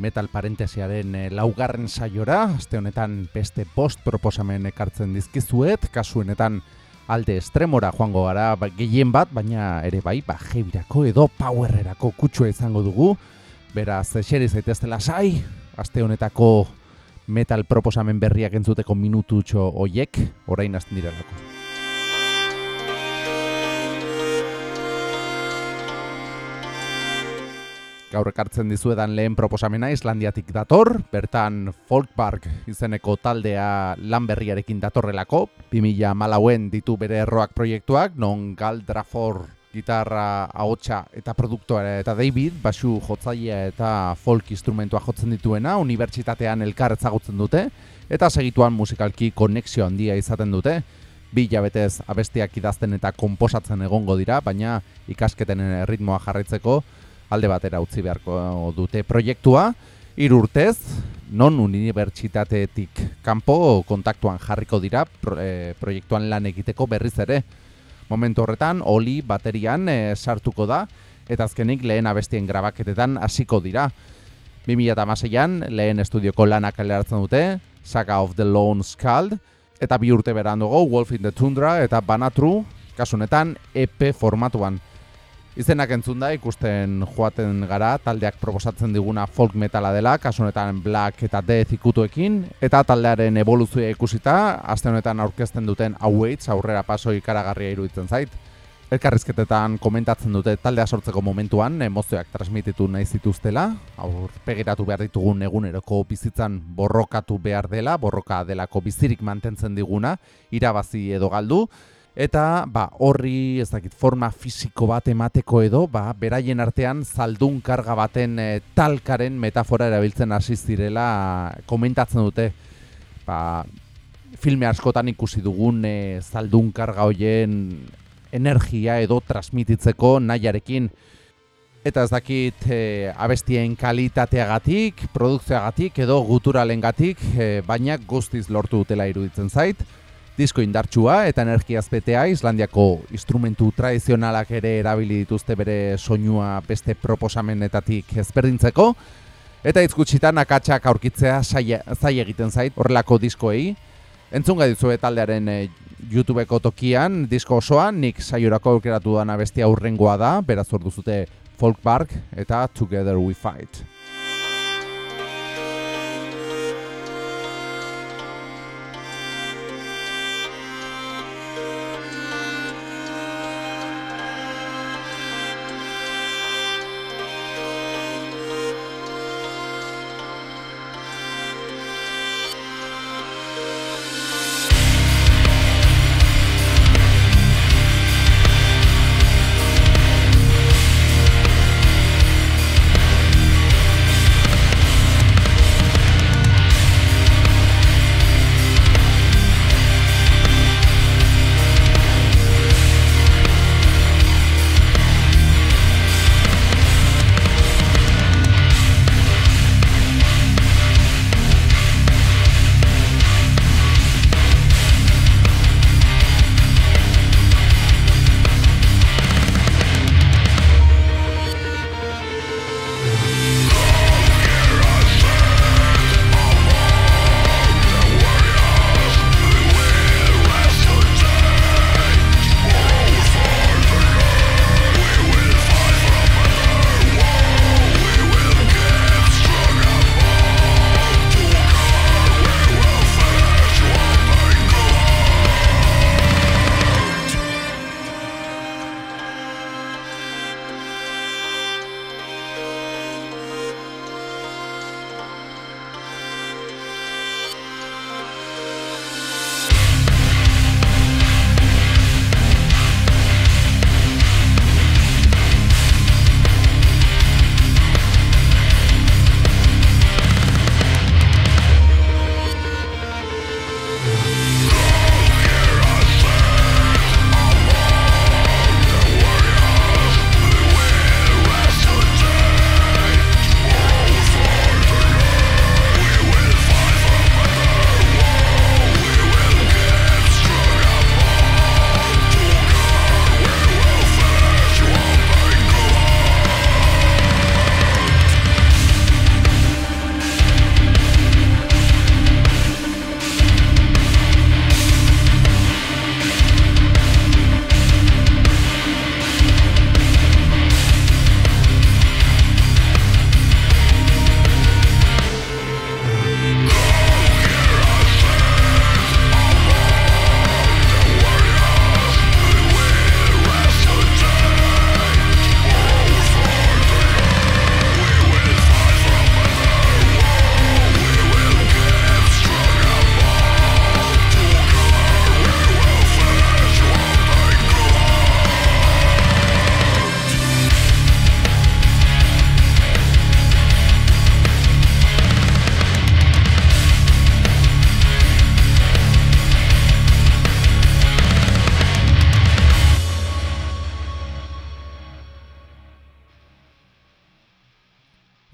metal parentesiaren e, laugarren saiora, aste honetan beste post proposamen ekartzen dizkizuet, kasuenetan alde estremora joango gara ba, gehien bat, baina ere bai, ba, jebirako edo powerrerako kutsua izango dugu, beraz, xeri zaitezte lasai, aste honetako metal proposamen berriak entzuteko minututxo hoiek, orain hasten direlako. Gaur ekartzen dizuedan lehen proposamena Islandiatik dator, bertan Folkpark izeneko taldea lan berriarekin datorrelako, 2000 malauen ditu bere erroak proiektuak, non Galdrafor gitarra ahotsa eta produktoa eta David, basu jotzailea eta folk instrumentua jotzen dituena, unibertsitatean elkar ezagutzen dute, eta segituan musikalki konexio handia izaten dute, bi jabetez abestiak idazten eta konposatzen egongo dira, baina ikasketen ritmoa jarraitzeko, alde batera utzi beharko dute proiektua, irurtez, non unibertsitateetik kanpo kontaktuan jarriko dira eh, proiektuan lan egiteko berriz ere. Momentu horretan, oli baterian e, sartuko da, eta azkenik lehen abestien grabaketetan hasiko dira. 2006an lehen estudioko lanak aleratzen dute, Saga of the Lone Scald, eta bi urte berandugo Wolf in the Tundra eta Banatru, kasunetan EP formatuan. Izenak entzun da ikusten joaten gara taldeak proposatzen diguna folk metala dela, kasu honetan black eta death ikutuekin, eta taldearen evoluzioa ikusita, aste honetan aurkezten duten awaits aurrera paso ikaragarria iruditzen zait. Elkarrizketetan komentatzen dute taldea sortzeko momentuan emozioak transmititu nahi zituztela, aurpegiratu behar ditugun eguneroko bizitzan borrokatu behar dela, borroka delako bizirik mantentzen diguna, irabazi edo galdu, Eta ba, horri ez dakit forma fisiko bat emateko edo, ba, beraien artean zaldun karga baten e, talkaren metafora erabiltzen hasi zirela komentatzen dute. Ba, filme askotan ikusi dugun e, zaldun karga hoien energia edo transmititzeko nahiarekin. Eta ez dakit e, abestien kalitateagatik, produkzioagatik edo guturalengatik, e, baina guztiz lortu dutela iruditzen zait disko indartsua eta energiaz betea Islandiako instrumentu tradizionalak ere erabili dituzte bere soinua beste proposamenetatik ezberdintzeko. Eta hitz gutxitan akatsak aurkitzea zai egiten zait horrelako diskoei. Entzun gai dizue taldearen e, YouTubeko tokian disko osoan nik saiorako aukeratu dana bestia aurrengoa da beraz hor duzute Folk Park eta Together We Fight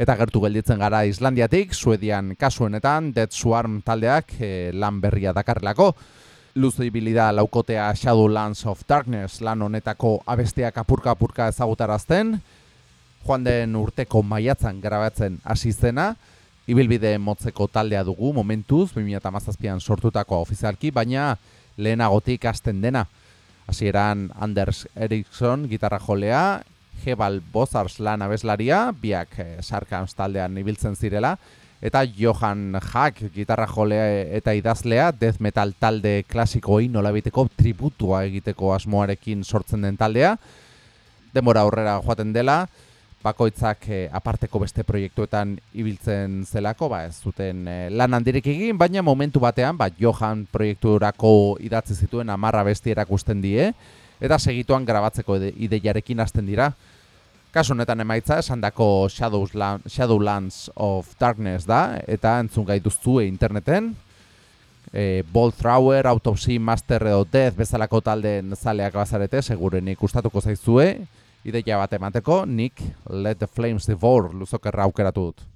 Eta gertu gelditzen gara Islandiatik, Suedian kasuenetan, Dead Swarm taldeak e, lan berria dakarrelako. Luzu ibilida laukotea Shadowlands of Darkness lan honetako abesteak apurka-apurka ezagutarazten. Joan den urteko maiatzan grabatzen hasi zena. Ibilbide motzeko taldea dugu momentuz, 2008an sortutako ofizialki, baina lehenagotik hasten dena. Hasieran Anders Eriksson gitarra jolea, Hebal Bozars abeslaria, biak e, taldean ibiltzen zirela, eta Johan Hack gitarra jolea eta idazlea, death metal talde klasikoei nolabiteko tributua egiteko asmoarekin sortzen den taldea. Demora aurrera joaten dela, bakoitzak e, aparteko beste proiektuetan ibiltzen zelako, ba ez zuten e, lan handirik egin, baina momentu batean, ba, Johan proiekturako idatzi zituen amarra besti erakusten die, eta segituan grabatzeko ideiarekin hasten dira. Kasu honetan emaitza esan dako Shadowlands of Darkness da, eta entzun gaituztu interneten. E, Bolt Thrower, Autopsy, Master edo Death bezalako taldeen zaleak bazarete, seguren ikustatuko zaizue. Ideia bat emateko, nik Let the Flames Devour luzokerra aukeratu dut.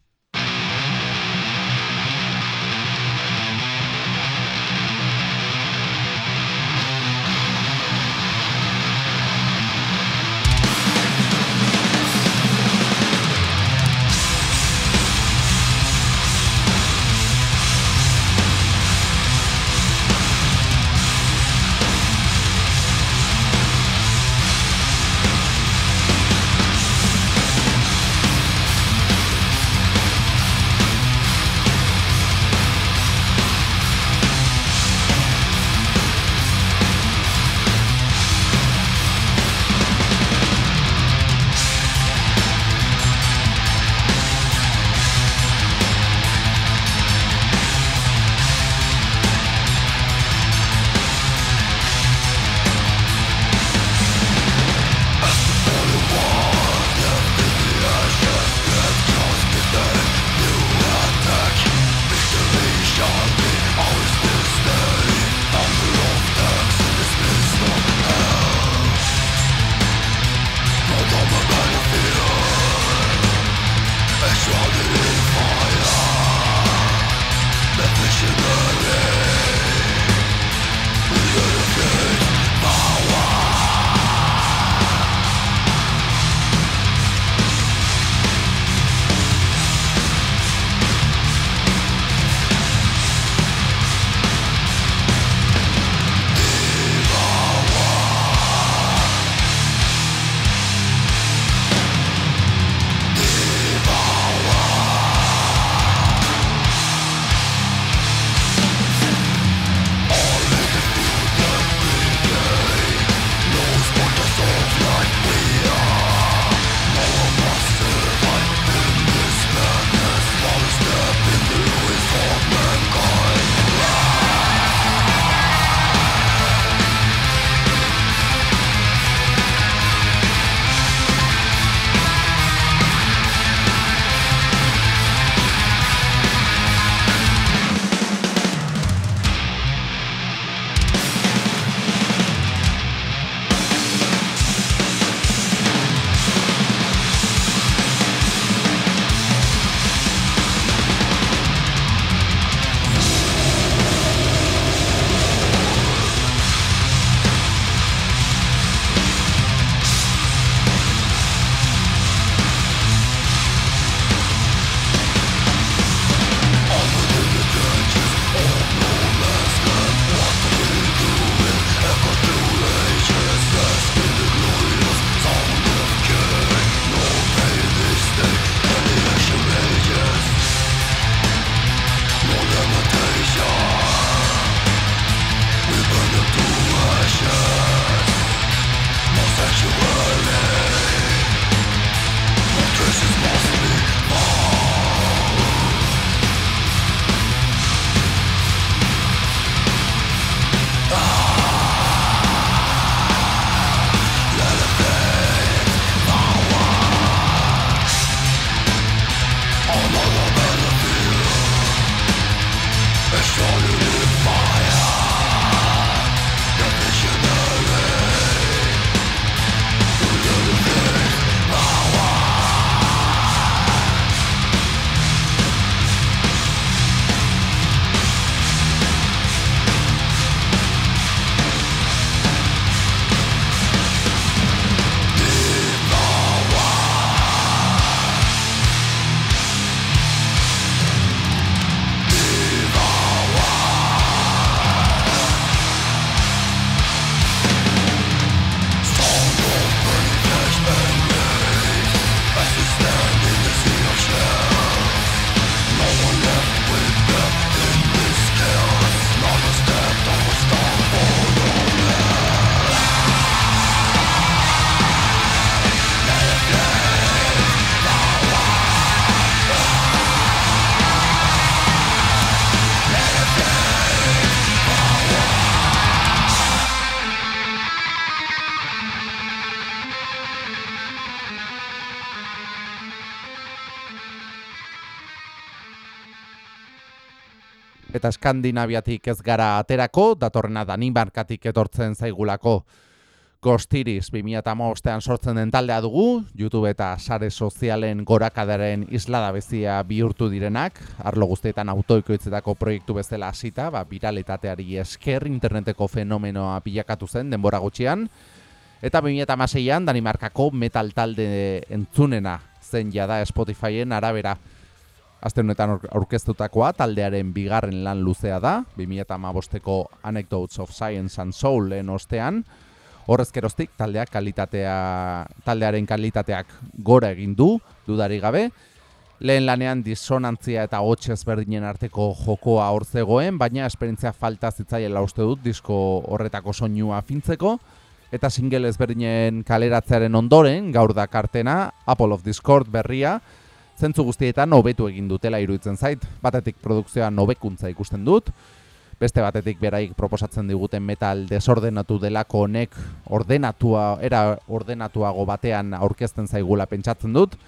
Eta Skandinaviatik ez gara aterako, datorrena Danimarkatik etortzen zaigulako. Ghostiris 2008an sortzen den taldea dugu, YouTube eta sare sozialen gorakadaren islada bezia bihurtu direnak, arlo guztietan autoikoitzetako proiektu bezala hasita, ba, viralitateari esker interneteko fenomenoa bilakatu zen denbora gutxian, eta 2006an Danimarkako metal talde entzunena zen jada Spotifyen arabera. Azte honetan aurkeztutakoa taldearen bigarren lan luzea da, 2008ko Anecdotes of Science and Soul en ostean, Horrezkeroztik taldeak kalitatea, taldearen kalitateak gora egin du, dudari gabe. Lehen lanean disonantzia eta hotxe ezberdinen arteko jokoa hor zegoen, baina esperientzia falta zitzaiela uste dut disko horretako soinua fintzeko. Eta single ezberdinen kaleratzearen ondoren, gaur da kartena, Apple of Discord berria, zentzu guztietan hobetu egin dutela iruditzen zait, batetik produkzioa nobekuntza ikusten dut, beste batetik beraik proposatzen diguten metal desordenatu delako honek ordenatua era ordenatuago batean aurkezten zaigula pentsatzen dut.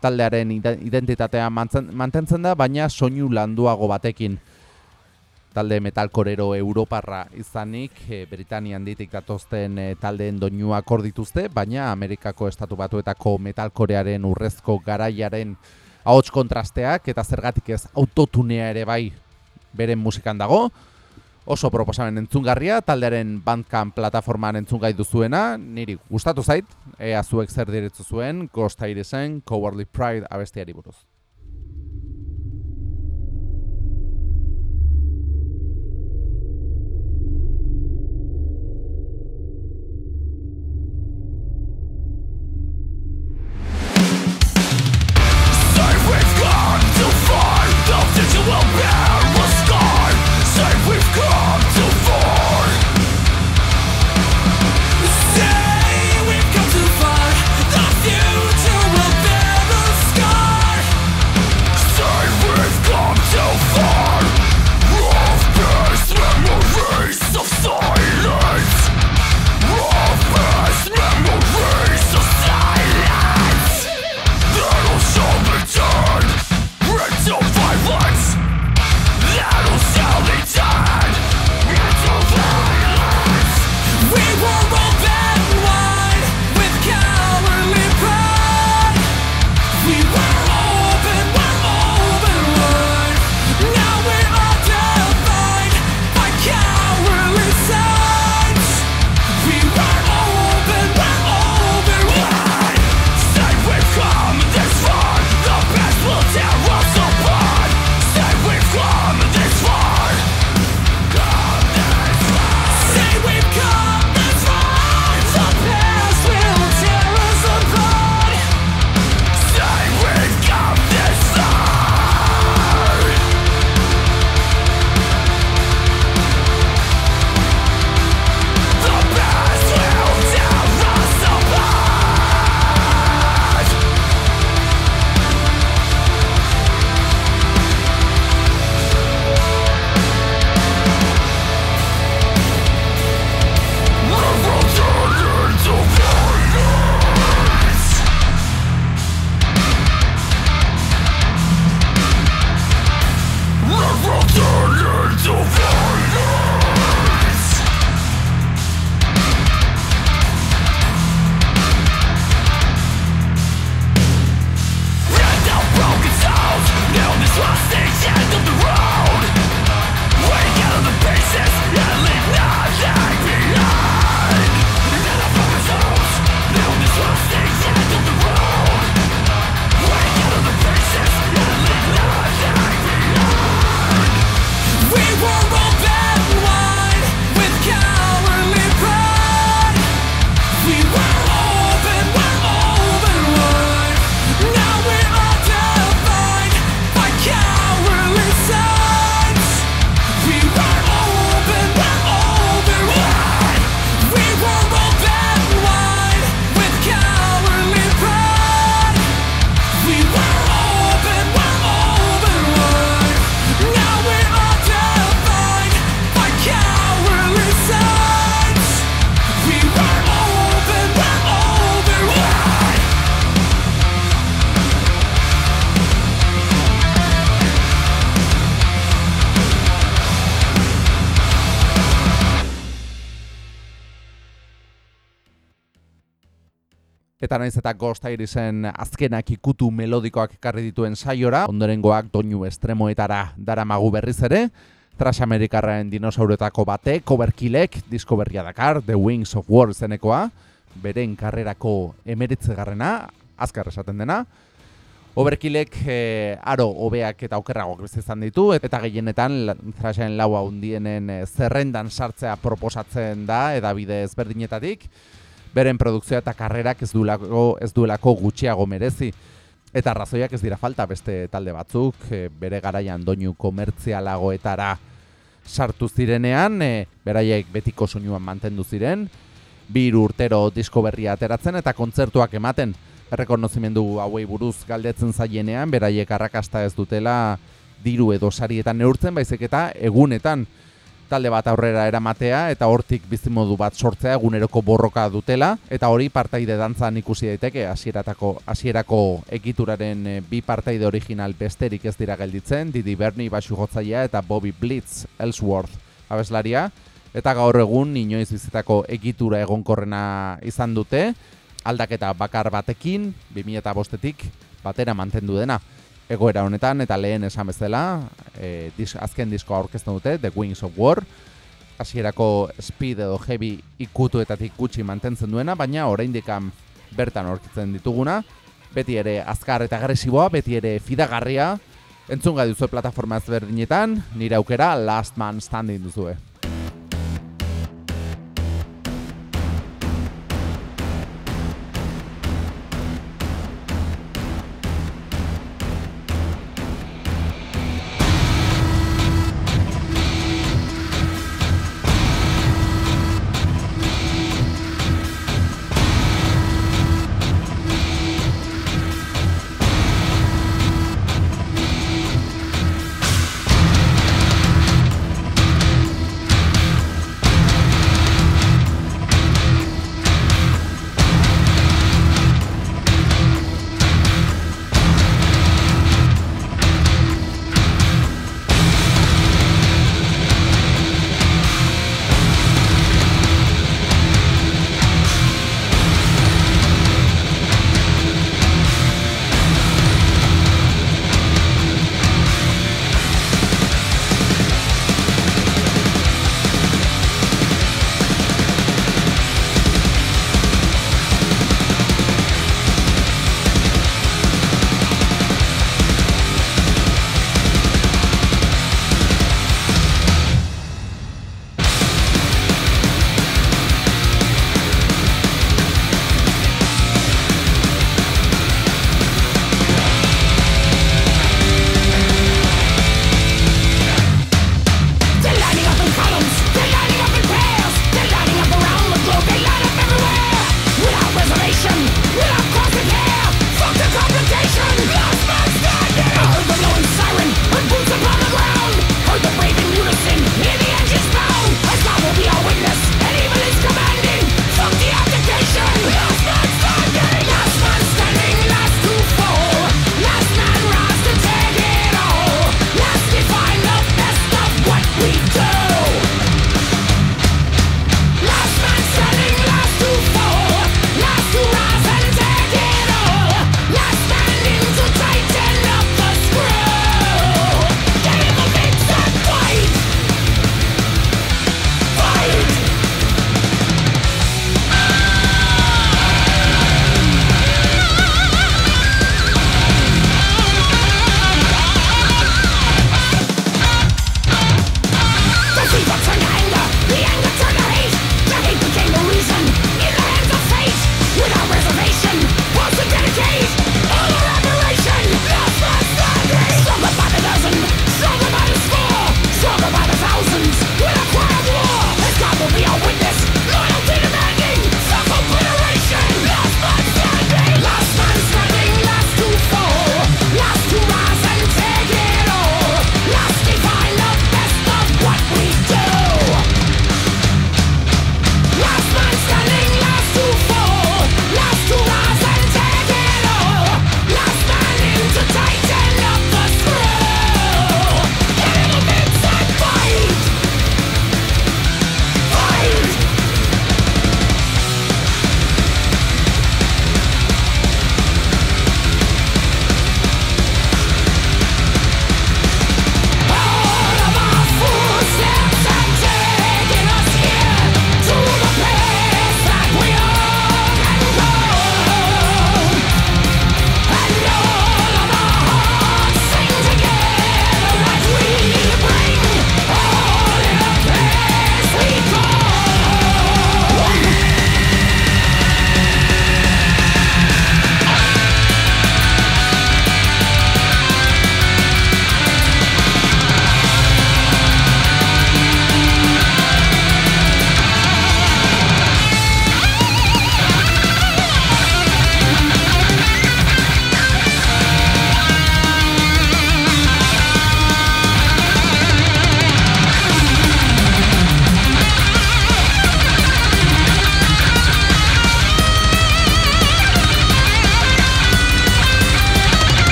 Taldearen identitatea mantentzen da baina soinu landuago batekin talde metalkorero europarra izanik e, Britanian ditik datozten e, taldeen doinuak dituzte baina Amerikako estatu batuetako metalkorearen urrezko garaiaren ahots kontrasteak eta zergatik ez autotunea ere bai beren musikan dago. Oso proposamen entzungarria, taldearen Bandcamp plataformaan entzungai duzuena, niri gustatu zait, ea zuek zer diretzu zuen, Ghost Irisen, Cowardly Pride abestiari buruz. Eta naiz eta Ghost Irisen azkenak ikutu melodikoak ekarri dituen saiora, ondorengoak doinu estremoetara daramagu berriz ere, Trash Amerikarren dinosauretako bate, Coverkillek, disko berria dakar, The Wings of War zenekoa, beren karrerako emeritze garrena, azkar esaten dena, Overkillek e, aro hobeak eta okerragoak izan ditu eta gehienetan Thrashen laua hundienen e, zerrendan sartzea proposatzen da edabide ezberdinetatik beren produkzioa eta karrerak ez duelako, ez duelako gutxiago merezi. Eta razoiak ez dira falta beste talde batzuk, e, bere garaian doinu komertzialagoetara sartu zirenean, e, beraiek betiko soinuan mantendu ziren, bir urtero disko berria ateratzen eta kontzertuak ematen. Errekonozimendu hauei buruz galdetzen zaienean, beraiek arrakasta ez dutela diru edo sarietan neurtzen, baizik eta egunetan talde bat aurrera eramatea eta hortik bizimodu bat sortzea eguneroko borroka dutela eta hori partaide dantzan ikusi daiteke hasieratako hasierako ekituraren eh, bi partaide original besterik ez dira gelditzen Didi Berni basu jotzailea eta Bobby Blitz Ellsworth abeslaria eta gaur egun inoiz bizitako egitura egonkorrena izan dute aldaketa bakar batekin, 2005etik batera mantendu dena. Egoera honetan eta lehen esan bezala, e, dis, azken disko aurkezten dute, The Wings of War, hasierako speed edo heavy ikutuetatik gutxi mantentzen duena, baina oraindik bertan aurkitzen dituguna, beti ere azkar eta agresiboa, beti ere fidagarria, entzunga duzu plataforma ezberdinetan, nire aukera Last Man Standing duzue.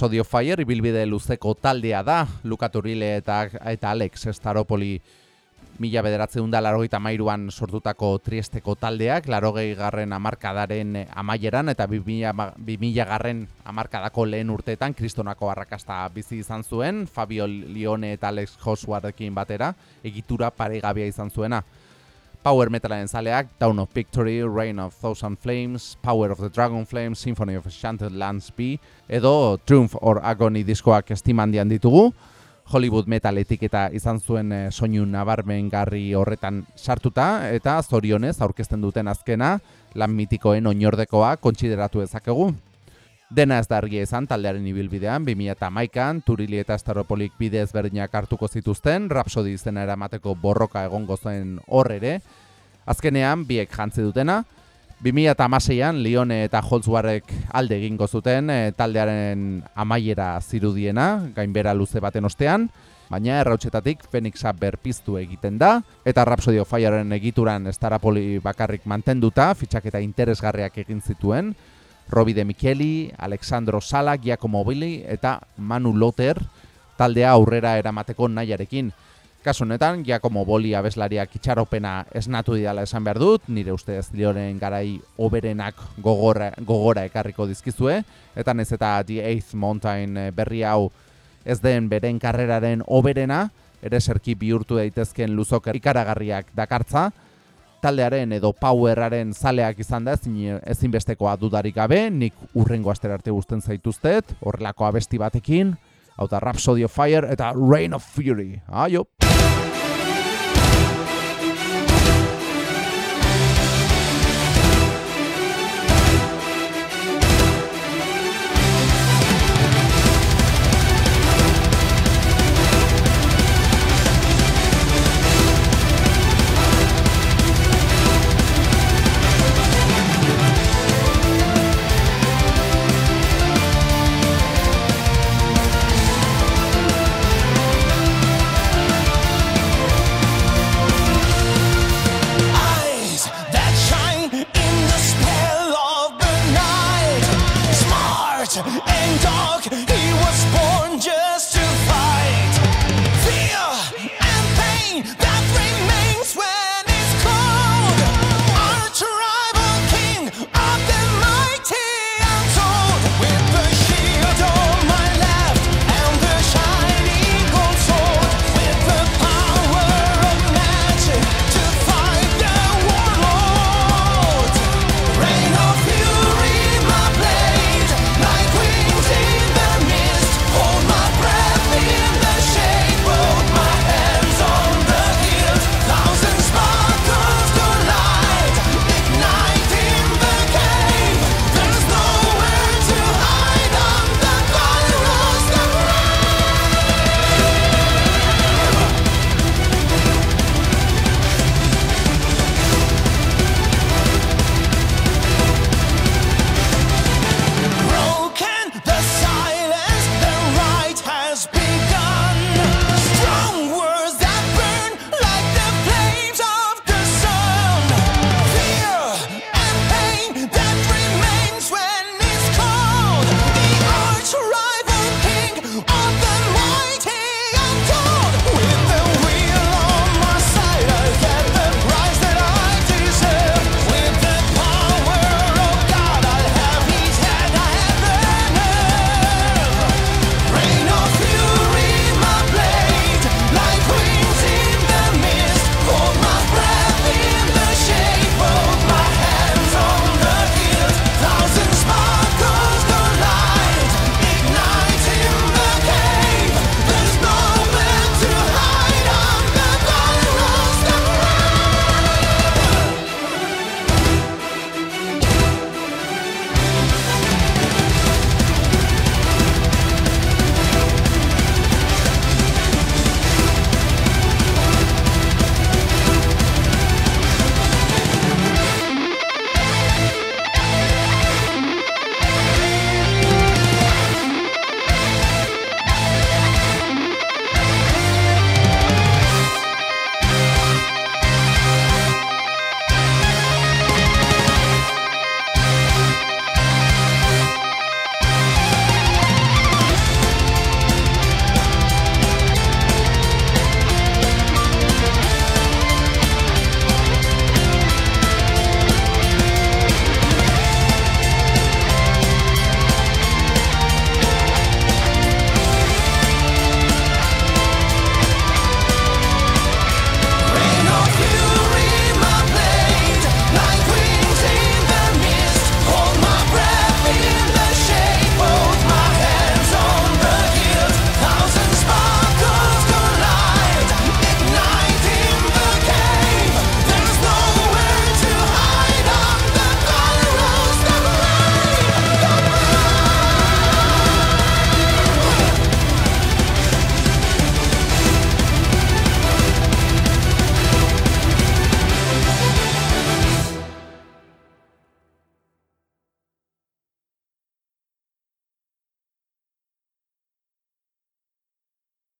Of Fire ibilbide luzeko taldea da, Luka Turile eta, eta Alex Staropoli mila bederatzen da larogeita mairuan sortutako triesteko taldeak, larogei garren amarkadaren amaieran eta bimila garren amarkadako lehen urteetan kristonako arrakasta bizi izan zuen, Fabio Lione eta Alex Josuarekin batera, egitura paregabia izan zuena. Power Metalaren zaleak, Down of Victory, Reign of Thousand Flames, Power of the Dragon Flames, Symphony of Enchanted Lands B, edo Triumph or Agony diskoak estimandian ditugu, Hollywood Metal etiketa izan zuen e, soinu nabarmen garri horretan sartuta, eta zorionez aurkezten duten azkena, lan mitikoen oinordekoa kontsideratu ezakegu. Dena ez da izan taldearen ibilbidean, 2008an, Turili eta Staropolik bide ezberdinak hartuko zituzten, Rhapsody izena eramateko borroka egongo zen hor ere. Azkenean, biek jantzi dutena, 2008an, Lione eta Holtzwarek alde egingo zuten e, taldearen amaiera zirudiena, gainbera luze baten ostean, baina errautxetatik Phoenixa berpiztu egiten da, eta Rhapsody of Fireen egituran Starapoli bakarrik mantenduta, fitxaketa interesgarriak egin zituen, Robi de Micheli, Alexandro Sala, Giacomo Billy eta Manu Loter taldea aurrera eramateko nahiarekin. Kasu honetan, Giacomo Boli abeslariak itxaropena esnatu didala esan behar dut, nire uste ez lioren garai oberenak gogora, gogora ekarriko dizkizue, eta nez eta The Eighth Mountain eh, berri hau ez den beren karreraren oberena, ere serki bihurtu daitezken luzok ikaragarriak dakartza, taldearen edo poweraren zaleak izan da ezin ezinbestekoa dudarik gabe, nik urrengo aster arte guzten zaituztet, horrelako abesti batekin, hau da Rhapsody of Fire eta Rain of Fury. Aio!